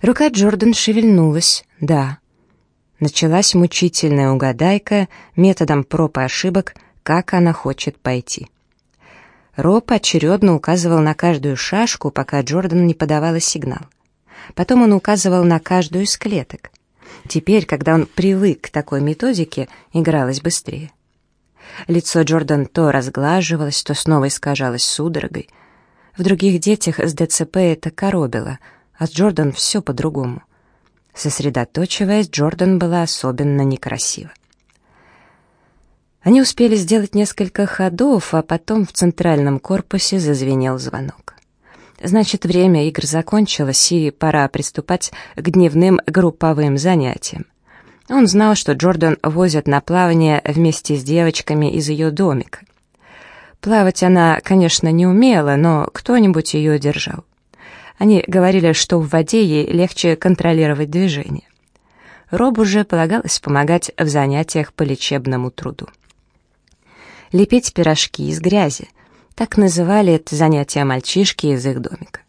Рука Джордан шевельнулась. Да. Началась мучительная угадайка методом проб и ошибок, как она хочет пойти. Роб очередно указывал на каждую шашку, пока Джордан не подавала сигнал. Потом он указывал на каждую из клеток. Теперь, когда он привык к такой методике, игралось быстрее. Лицо Джордан то разглаживалось, то снова искажалось судорогой. В других детях с ДЦП это коробило, а с Джордан все по-другому. Сосредоточиваясь, Джордан была особенно некрасива. Они успели сделать несколько ходов, а потом в центральном корпусе зазвенел звонок. Значит, время игр закончилось, и пора приступать к дневным групповым занятиям. Он знал, что Джордан возят на плавание вместе с девочками из ее домика. Плавать она, конечно, не умела, но кто-нибудь ее держал. Они говорили, что в воде ей легче контролировать движение. Робу же полагалось помогать в занятиях по лечебному труду. Лепить пирожки из грязи, так называли это занятие мальчишки из их домика.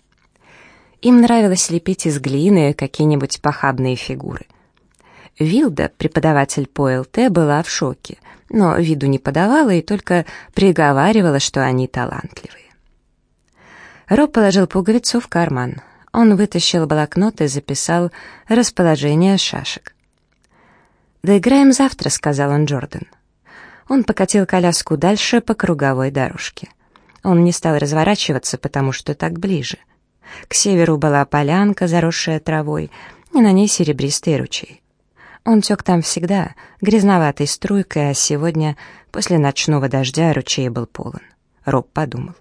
Им нравилось лепить из глины какие-нибудь похабные фигуры. Вилда, преподаватель по ЛТ, была в шоке, но виду не подавала и только приговаривала, что они талантливые. Роб положил пуговицу в карман. Он вытащил блокнот и записал расположение шашек. «Доиграем завтра», — сказал он Джордан. Он покатил коляску дальше по круговой дорожке. Он не стал разворачиваться, потому что так ближе. К северу была полянка, заросшая травой, и на ней серебристый ручей. Он тек там всегда, грязноватой струйкой, а сегодня, после ночного дождя, ручей был полон. Роб подумал.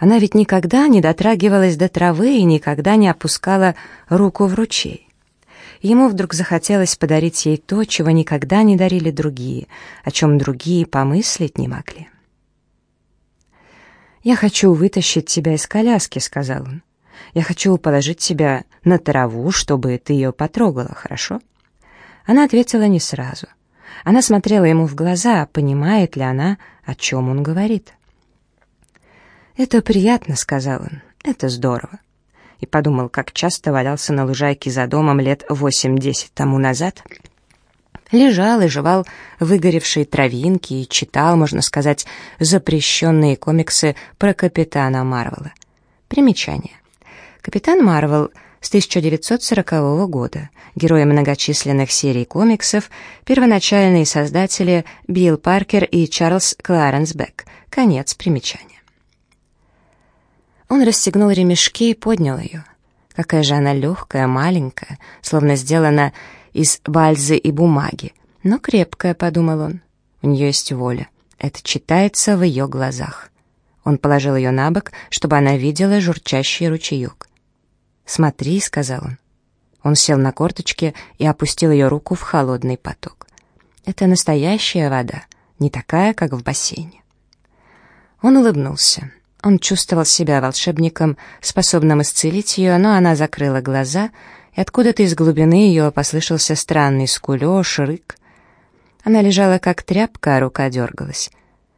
Она ведь никогда не дотрагивалась до травы и никогда не опускала руку в ручей. Ему вдруг захотелось подарить ей то, чего никогда не дарили другие, о чем другие помыслить не могли. «Я хочу вытащить тебя из коляски», — сказал он. «Я хочу положить тебя на траву, чтобы ты ее потрогала, хорошо?» Она ответила не сразу. Она смотрела ему в глаза, понимает ли она, о чем он говорит. «Это приятно», — сказал он, — «это здорово». И подумал, как часто валялся на лужайке за домом лет восемь-десять тому назад — лежал и жевал выгоревшие травинки и читал, можно сказать, запрещенные комиксы про капитана Марвела. Примечание. Капитан Марвел с 1940 года, герои многочисленных серий комиксов, первоначальные создатели Билл Паркер и Чарльз Кларенс Бек. Конец примечания. Он расстегнул ремешки и поднял ее. Какая же она легкая, маленькая, словно сделана из бальзы и бумаги. Но крепкая, подумал он. У нее есть воля. Это читается в ее глазах. Он положил ее на бок, чтобы она видела журчащий ручеек. «Смотри», — сказал он. Он сел на корточки и опустил ее руку в холодный поток. «Это настоящая вода, не такая, как в бассейне». Он улыбнулся. Он чувствовал себя волшебником, способным исцелить ее, но она закрыла глаза и откуда-то из глубины ее послышался странный скулёж, рык. Она лежала как тряпка, а рука дергалась.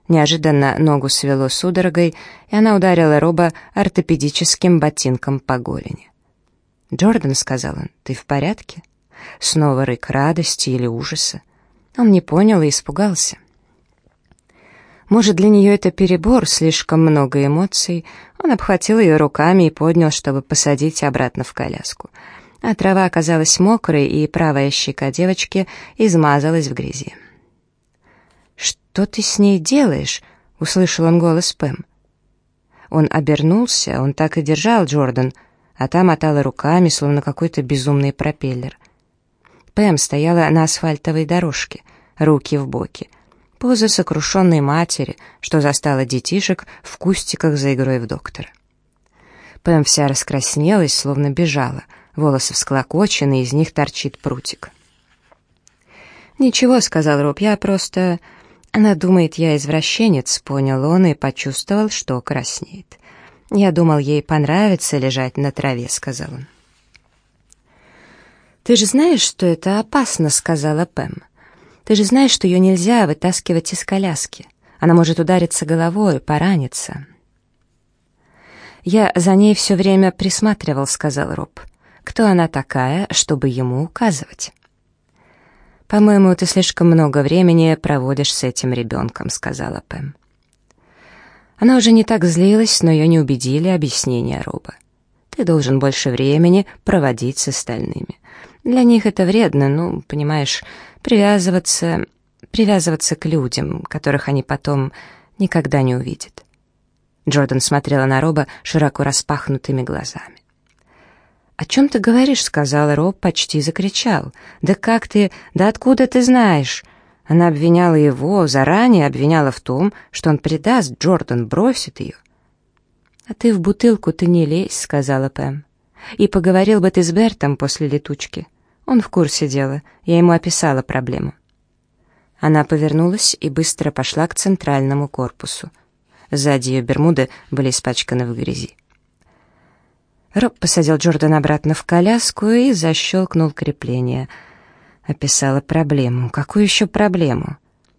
Неожиданно ногу свело судорогой, и она ударила Роба ортопедическим ботинком по голени. «Джордан», — сказал он, — «ты в порядке?» Снова рык радости или ужаса. Он не понял и испугался. Может, для нее это перебор, слишком много эмоций. Он обхватил ее руками и поднял, чтобы посадить обратно в коляску а трава оказалась мокрой, и правая щека девочки измазалась в грязи. «Что ты с ней делаешь?» — услышал он голос Пэм. Он обернулся, он так и держал Джордан, а та мотала руками, словно какой-то безумный пропеллер. Пэм стояла на асфальтовой дорожке, руки в боки. Поза сокрушенной матери, что застала детишек в кустиках за игрой в доктора. Пэм вся раскраснелась, словно бежала — волосы всклокочены, из них торчит прутик. «Ничего», — сказал Роб, — «я просто...» Она думает, я извращенец, понял он и почувствовал, что краснеет. «Я думал, ей понравится лежать на траве», — сказал он. «Ты же знаешь, что это опасно», — сказала Пэм. «Ты же знаешь, что ее нельзя вытаскивать из коляски. Она может удариться головой, пораниться». «Я за ней все время присматривал», — сказал Роб. кто она такая, чтобы ему указывать. «По-моему, ты слишком много времени проводишь с этим ребенком», — сказала Пэм. Она уже не так злилась, но ее не убедили объяснения Роба. «Ты должен больше времени проводить с остальными. Для них это вредно, ну, понимаешь, привязываться, привязываться к людям, которых они потом никогда не увидят». Джордан смотрела на Роба широко распахнутыми глазами. «О чем ты говоришь?» — сказал Роб, почти закричал. «Да как ты... Да откуда ты знаешь?» Она обвиняла его, заранее обвиняла в том, что он предаст, Джордан бросит ее. «А ты в бутылку ты не лезь», — сказала Пэм. «И поговорил бы ты с Бертом после летучки. Он в курсе дела, я ему описала проблему». Она повернулась и быстро пошла к центральному корпусу. Сзади ее бермуды были испачканы в грязи. Роб посадил Джордан обратно в коляску и защелкнул крепление. Описала проблему. Какую еще проблему?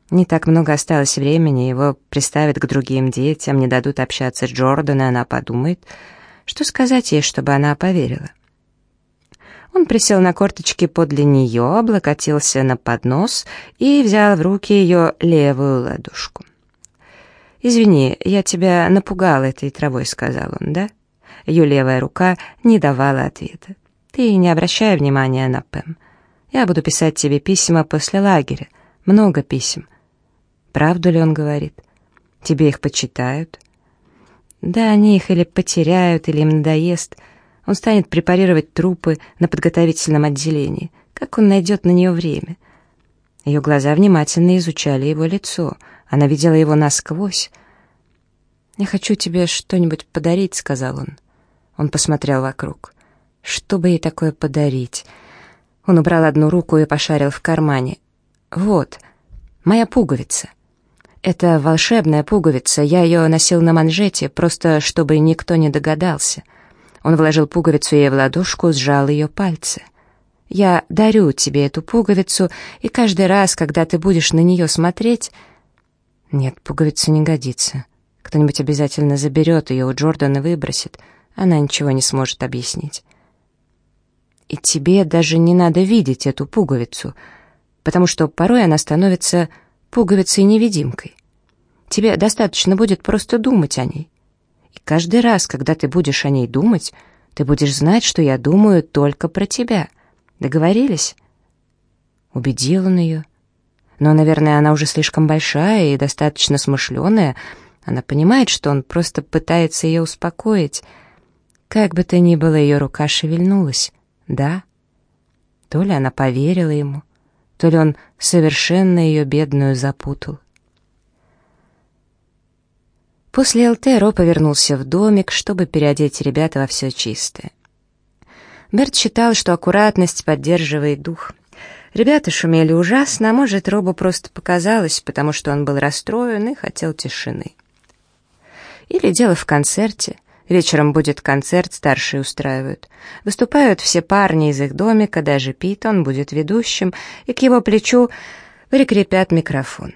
Не так много осталось времени, его приставят к другим детям, не дадут общаться с Джорданом, она подумает, что сказать ей, чтобы она поверила. Он присел на корточки подле нее, облокотился на поднос и взял в руки ее левую ладошку. «Извини, я тебя напугал этой травой», — сказал он, да? Ее левая рука не давала ответа. «Ты не обращай внимания на Пэм. Я буду писать тебе письма после лагеря. Много писем». «Правду ли он говорит? Тебе их почитают?» «Да, они их или потеряют, или им надоест. Он станет препарировать трупы на подготовительном отделении. Как он найдет на нее время?» Ее глаза внимательно изучали его лицо. Она видела его насквозь. «Я хочу тебе что-нибудь подарить», — сказал он. Он посмотрел вокруг. «Что бы ей такое подарить?» Он убрал одну руку и пошарил в кармане. «Вот, моя пуговица. Это волшебная пуговица, я ее носил на манжете, просто чтобы никто не догадался». Он вложил пуговицу ей в ладошку, сжал ее пальцы. «Я дарю тебе эту пуговицу, и каждый раз, когда ты будешь на нее смотреть...» «Нет, пуговица не годится. Кто-нибудь обязательно заберет ее у Джордана и выбросит. Она ничего не сможет объяснить. И тебе даже не надо видеть эту пуговицу, потому что порой она становится пуговицей-невидимкой. Тебе достаточно будет просто думать о ней. Каждый раз, когда ты будешь о ней думать, ты будешь знать, что я думаю только про тебя. Договорились? Убедил он ее. Но, наверное, она уже слишком большая и достаточно смышленая, она понимает, что он просто пытается ее успокоить. Как бы то ни было, ее рука шевельнулась. Да? То ли она поверила ему, то ли он совершенно ее бедную запутал. После ЛТ Ро повернулся в домик, чтобы переодеть ребята во все чистое. Берт считал, что аккуратность поддерживает дух. Ребята шумели ужасно, а может, Робу просто показалось, потому что он был расстроен и хотел тишины. Или дело в концерте. Вечером будет концерт, старшие устраивают. Выступают все парни из их домика, даже Пит, он будет ведущим, и к его плечу прикрепят микрофон.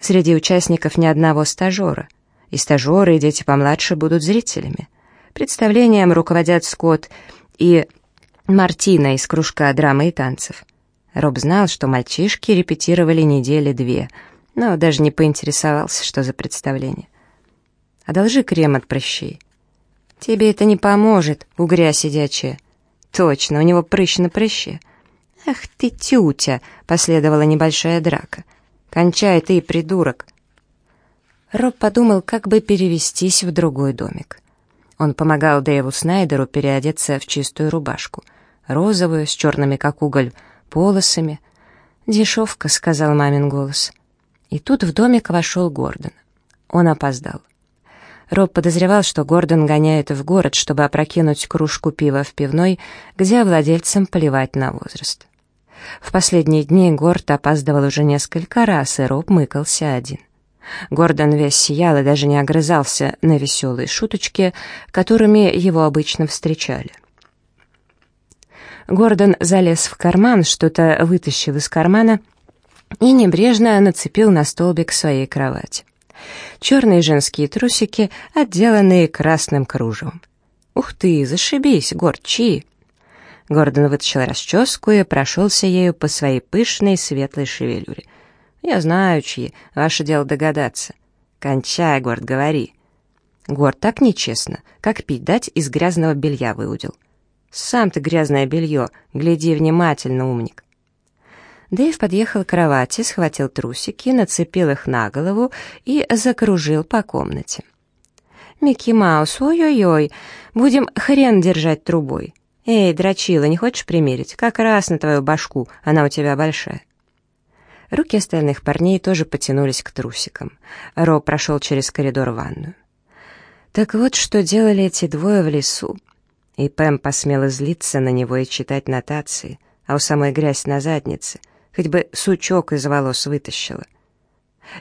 Среди участников ни одного стажера. И стажеры, и дети помладше будут зрителями. Представлением руководят Скотт и Мартина из кружка драмы и танцев. Роб знал, что мальчишки репетировали недели две, но даже не поинтересовался, что за представление. Одолжи крем от прыщей. Тебе это не поможет, угря сидячая. Точно, у него прыщ на прыще. Ах ты, тютя, последовала небольшая драка. Кончай ты, придурок. Роб подумал, как бы перевестись в другой домик. Он помогал Дэйву Снайдеру переодеться в чистую рубашку, розовую, с черными, как уголь, полосами. «Дешевка», — сказал мамин голос. И тут в домик вошел Гордон. Он опоздал. Роб подозревал, что Гордон гоняет в город, чтобы опрокинуть кружку пива в пивной, где владельцам плевать на возраст. В последние дни Горд опаздывал уже несколько раз, и Роб мыкался один. Гордон весь сиял и даже не огрызался на веселые шуточки, которыми его обычно встречали. Гордон залез в карман, что-то вытащил из кармана и небрежно нацепил на столбик своей кровати черные женские трусики, отделанные красным кружевом. «Ух ты, зашибись, горчи!» Гордон вытащил расческу и прошелся ею по своей пышной светлой шевелюре. «Я знаю, чьи. Ваше дело догадаться». «Кончай, Горд, говори». «Горд, так нечестно. Как пить дать, из грязного белья выудил». «Сам ты грязное белье. Гляди внимательно, умник». Дэйв подъехал к кровати, схватил трусики, нацепил их на голову и закружил по комнате. «Микки Маус, ой-ой-ой, будем хрен держать трубой. Эй, дрочила, не хочешь примерить? Как раз на твою башку, она у тебя большая». Руки остальных парней тоже потянулись к трусикам. Ро прошел через коридор в ванную. Так вот, что делали эти двое в лесу. И Пэм посмела злиться на него и читать нотации, а у самой грязь на заднице, хоть бы сучок из волос вытащила.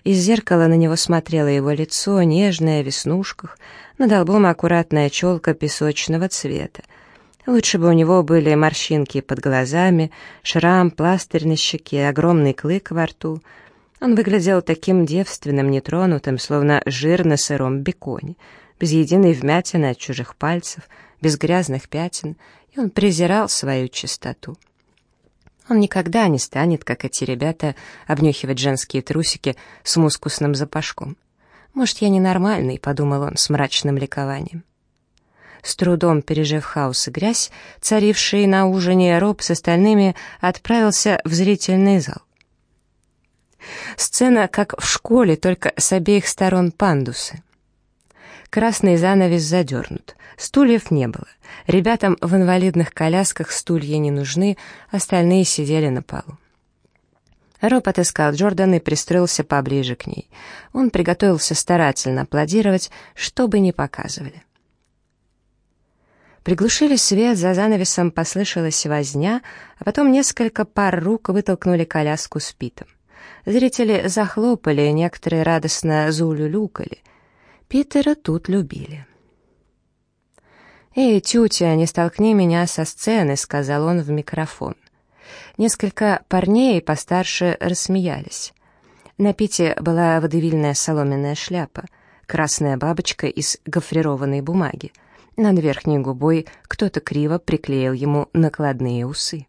Из зеркала на него смотрело его лицо, нежное, в веснушках, над лбом аккуратная челка песочного цвета, Лучше бы у него были морщинки под глазами, шрам, пластырь на щеке, огромный клык во рту. Он выглядел таким девственным, нетронутым, словно жир на сыром беконе, без единой вмятины от чужих пальцев, без грязных пятен, и он презирал свою чистоту. Он никогда не станет, как эти ребята, обнюхивать женские трусики с мускусным запашком. «Может, я ненормальный», — подумал он с мрачным ликованием. С трудом пережив хаос и грязь, царивший на ужине, Роб с остальными отправился в зрительный зал. Сцена как в школе, только с обеих сторон пандусы. Красный занавес задернут, стульев не было. Ребятам в инвалидных колясках стулья не нужны, остальные сидели на полу. Роб отыскал Джордан и пристроился поближе к ней. Он приготовился старательно аплодировать, чтобы не показывали. Приглушили свет, за занавесом послышалась возня, а потом несколько пар рук вытолкнули коляску с Питом. Зрители захлопали, некоторые радостно заулюлюкали. Питера тут любили. «Эй, тетя, не столкни меня со сцены», — сказал он в микрофон. Несколько парней постарше рассмеялись. На Пите была водевильная соломенная шляпа, красная бабочка из гофрированной бумаги. Над верхней губой кто-то криво приклеил ему накладные усы.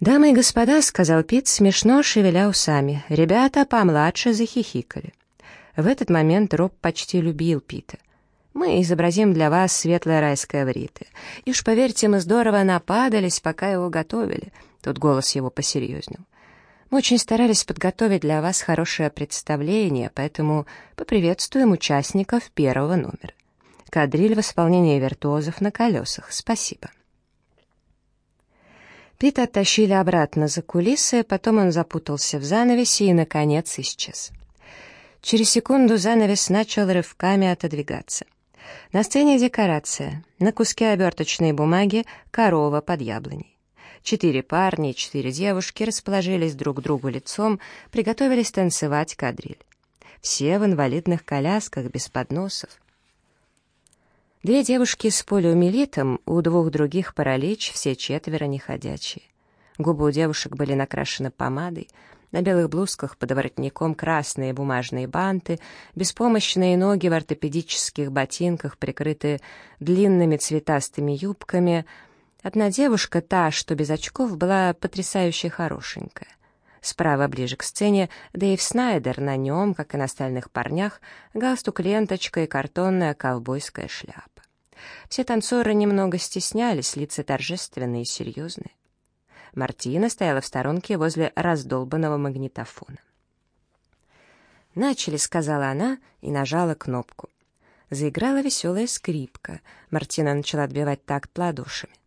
«Дамы и господа», — сказал Пит, смешно шевеля усами, — ребята помладше захихикали. В этот момент Роб почти любил Пита. «Мы изобразим для вас светлое райское вриты. И уж поверьте, мы здорово нападались, пока его готовили». Тут голос его посерьезнел. Мы очень старались подготовить для вас хорошее представление, поэтому поприветствуем участников первого номера. Кадриль в исполнении виртуозов на колесах. Спасибо. Пита оттащили обратно за кулисы, потом он запутался в занавесе и, наконец, исчез. Через секунду занавес начал рывками отодвигаться. На сцене декорация. На куске оберточной бумаги корова под яблоней. Четыре парня и четыре девушки расположились друг к другу лицом, приготовились танцевать кадриль. Все в инвалидных колясках, без подносов. Две девушки с полиомиелитом, у двух других паралич, все четверо неходячие. Губы у девушек были накрашены помадой, на белых блузках под воротником красные бумажные банты, беспомощные ноги в ортопедических ботинках, прикрытые длинными цветастыми юбками — Одна девушка, та, что без очков, была потрясающе хорошенькая. Справа, ближе к сцене, Дэйв Снайдер, на нем, как и на остальных парнях, галстук-ленточка и картонная ковбойская шляпа. Все танцоры немного стеснялись, лица торжественные и серьезные. Мартина стояла в сторонке возле раздолбанного магнитофона. «Начали», — сказала она и нажала кнопку. Заиграла веселая скрипка. Мартина начала отбивать такт ладошами.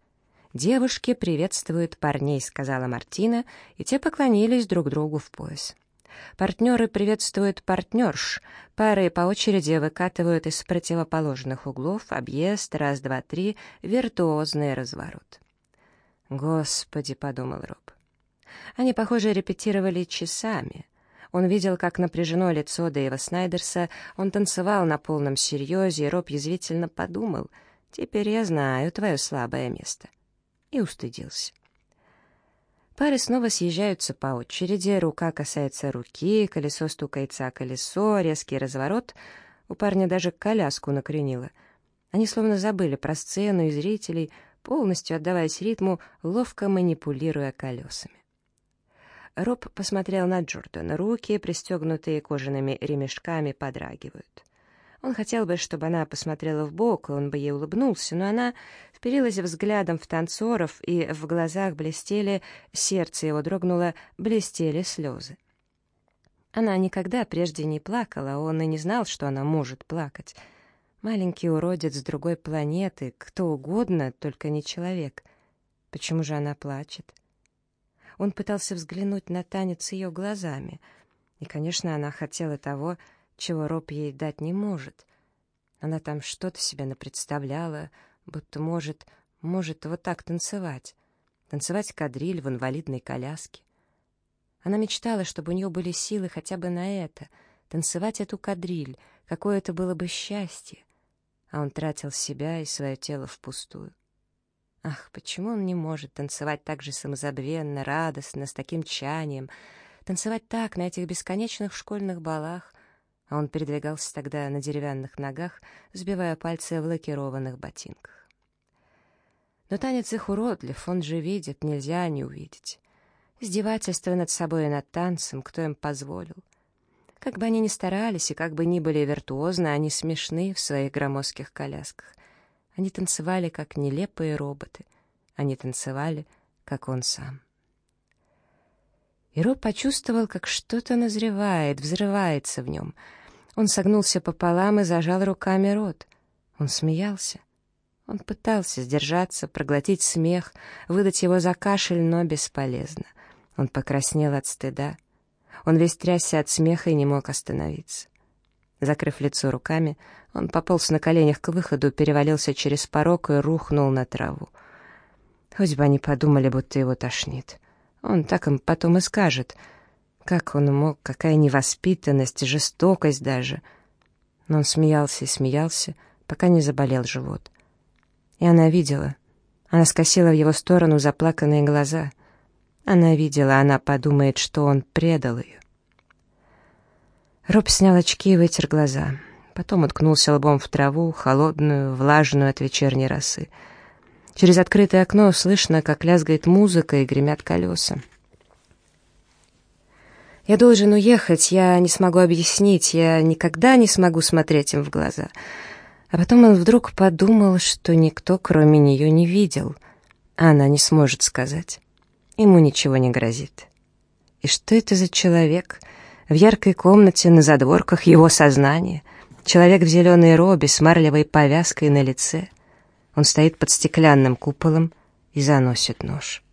«Девушки приветствуют парней», — сказала Мартина, и те поклонились друг другу в пояс. Партнеры приветствуют партнерш, пары по очереди выкатывают из противоположных углов объезд, раз, два, три, виртуозный разворот. «Господи», — подумал Роб. Они, похоже, репетировали часами. Он видел, как напряжено лицо Дэйва Снайдерса, он танцевал на полном серьезе, и Роб язвительно подумал, «Теперь я знаю твое слабое место» и устыдился. Пары снова съезжаются по очереди, рука касается руки, колесо стукается о колесо, резкий разворот. У парня даже коляску накренило. Они словно забыли про сцену и зрителей, полностью отдаваясь ритму, ловко манипулируя колесами. Роб посмотрел на Джордана. Руки, пристегнутые кожаными ремешками, подрагивают. Он хотел бы, чтобы она посмотрела в бок, он бы ей улыбнулся, но она вперилась взглядом в танцоров, и в глазах блестели, сердце его дрогнуло, блестели слезы. Она никогда прежде не плакала, он и не знал, что она может плакать. Маленький уродец с другой планеты, кто угодно, только не человек. Почему же она плачет? Он пытался взглянуть на танец ее глазами, и, конечно, она хотела того, чего Роб ей дать не может. Она там что-то себе напредставляла, будто может, может вот так танцевать. Танцевать кадриль в инвалидной коляске. Она мечтала, чтобы у нее были силы хотя бы на это, танцевать эту кадриль, какое это было бы счастье. А он тратил себя и свое тело впустую. Ах, почему он не может танцевать так же самозабвенно, радостно, с таким чанием, танцевать так на этих бесконечных школьных балах, а он передвигался тогда на деревянных ногах, сбивая пальцы в лакированных ботинках. Но танец их уродлив, он же видит, нельзя не увидеть. Издевательство над собой и над танцем, кто им позволил. Как бы они ни старались и как бы ни были виртуозны, они смешны в своих громоздких колясках. Они танцевали, как нелепые роботы. Они танцевали, как он сам. И Роб почувствовал, как что-то назревает, взрывается в нем — он согнулся пополам и зажал руками рот. Он смеялся. Он пытался сдержаться, проглотить смех, выдать его за кашель, но бесполезно. Он покраснел от стыда. Он весь трясся от смеха и не мог остановиться. Закрыв лицо руками, он пополз на коленях к выходу, перевалился через порог и рухнул на траву. Хоть бы они подумали, будто его тошнит. Он так им потом и скажет — как он мог, какая невоспитанность, жестокость даже. Но он смеялся и смеялся, пока не заболел живот. И она видела. Она скосила в его сторону заплаканные глаза. Она видела, она подумает, что он предал ее. Роб снял очки и вытер глаза. Потом уткнулся лбом в траву, холодную, влажную от вечерней росы. Через открытое окно слышно, как лязгает музыка и гремят колеса. Я должен уехать, я не смогу объяснить, я никогда не смогу смотреть им в глаза. А потом он вдруг подумал, что никто, кроме нее, не видел. А она не сможет сказать. Ему ничего не грозит. И что это за человек? В яркой комнате на задворках его сознания. Человек в зеленой робе с марлевой повязкой на лице. Он стоит под стеклянным куполом и заносит нож.